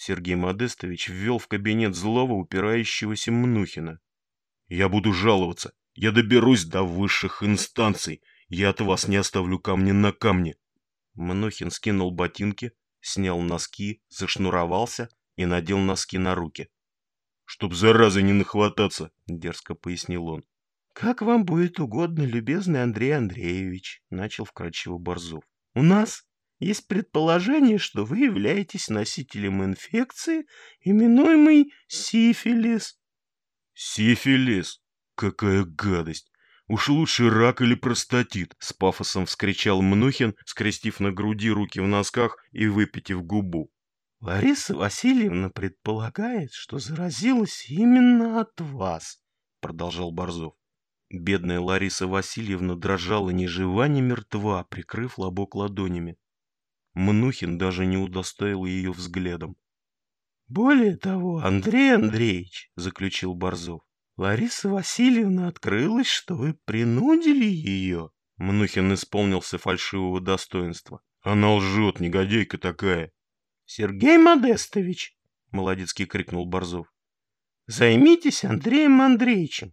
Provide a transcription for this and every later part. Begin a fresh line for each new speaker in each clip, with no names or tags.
Сергей Модестович ввел в кабинет злого упирающегося Мнухина. «Я буду жаловаться. Я доберусь до высших инстанций. Я от вас не оставлю камня на камне». Мнухин скинул ботинки, снял носки, зашнуровался и надел носки на руки. «Чтоб заразы не нахвататься», — дерзко пояснил он.
«Как вам будет угодно, любезный Андрей Андреевич», — начал вкрадчиво Борзов. «У нас есть предположение, что вы являетесь носителем инфекции, именуемой сифилис».
«Сифилис? Какая гадость! Уж лучше рак или простатит!» — с пафосом вскричал Мнухин, скрестив на груди руки в носках и выпитив губу.
«Лариса Васильевна предполагает, что заразилась именно от вас», — продолжал Борзов.
Бедная Лариса Васильевна дрожала ни жива, ни мертва, прикрыв лобок ладонями. Мнухин даже не удостоил ее взглядом.
«Более того, Андрей Андреевич», — заключил Борзов, — «Лариса Васильевна открылась, что вы принудили ее».
Мнухин исполнился фальшивого достоинства. «Она лжет, негодяйка такая».
«Сергей Модестович», — молодецкий крикнул Борзов, — «займитесь Андреем Андреевичем.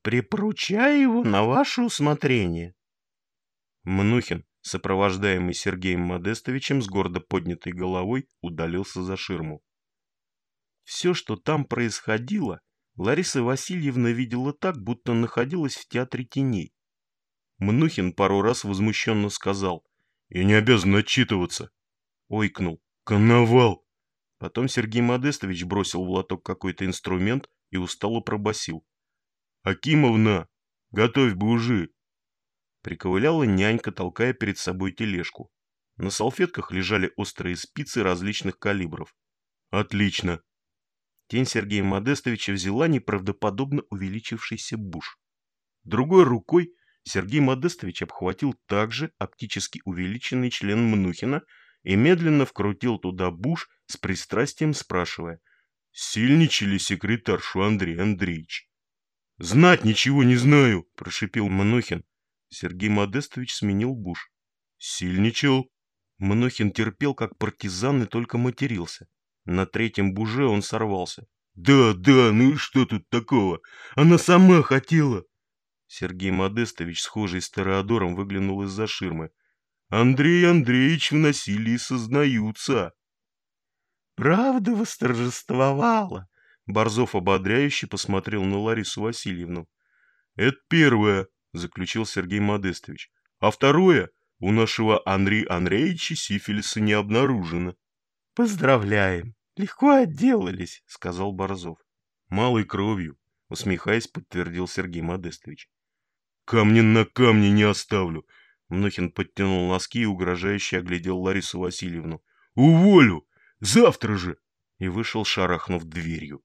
Припоручаю его на ваше усмотрение.
Мнухин, сопровождаемый Сергеем Модестовичем с гордо поднятой головой, удалился за ширму. Все, что там происходило, Лариса Васильевна видела так, будто находилась в театре теней. Мнухин пару раз возмущенно сказал «Я не обязан отчитываться». Ойкнул «Коновал!» Потом Сергей Модестович бросил в лоток какой-то инструмент и устало пробасил. «Акимовна, готовь бы уже!» Приковыляла нянька, толкая перед собой тележку. На салфетках лежали острые спицы различных калибров. «Отлично!» Тень Сергея Модестовича взяла неправдоподобно увеличившийся буш. Другой рукой Сергей Модестович обхватил также оптически увеличенный член Мнухина и медленно вкрутил туда буш с пристрастием, спрашивая, «Сильничали секретаршу Андрей Андреевич?» «Знать ничего не знаю», — прошипел Мнохин. Сергей Модестович сменил буш. «Сильничал». Мнохин терпел, как партизан, и только матерился. На третьем буже он сорвался. «Да, да, ну и что тут такого? Она сама хотела!» Сергей Модестович, схожий с Тореадором, выглянул из-за ширмы. «Андрей Андреевич в насилии сознаются!»
«Правда восторжествовала!»
Борзов ободряюще посмотрел на Ларису Васильевну. «Это первое», — заключил Сергей Модестович. «А второе, у нашего Андрея Андреевича сифилиса не обнаружено».
«Поздравляем, легко отделались», — сказал Борзов.
«Малой кровью», — усмехаясь, подтвердил Сергей Модестович. «Камня на камне не оставлю», — Мнохин подтянул носки и угрожающе оглядел Ларису Васильевну. «Уволю! Завтра же!» и вышел, шарахнув дверью.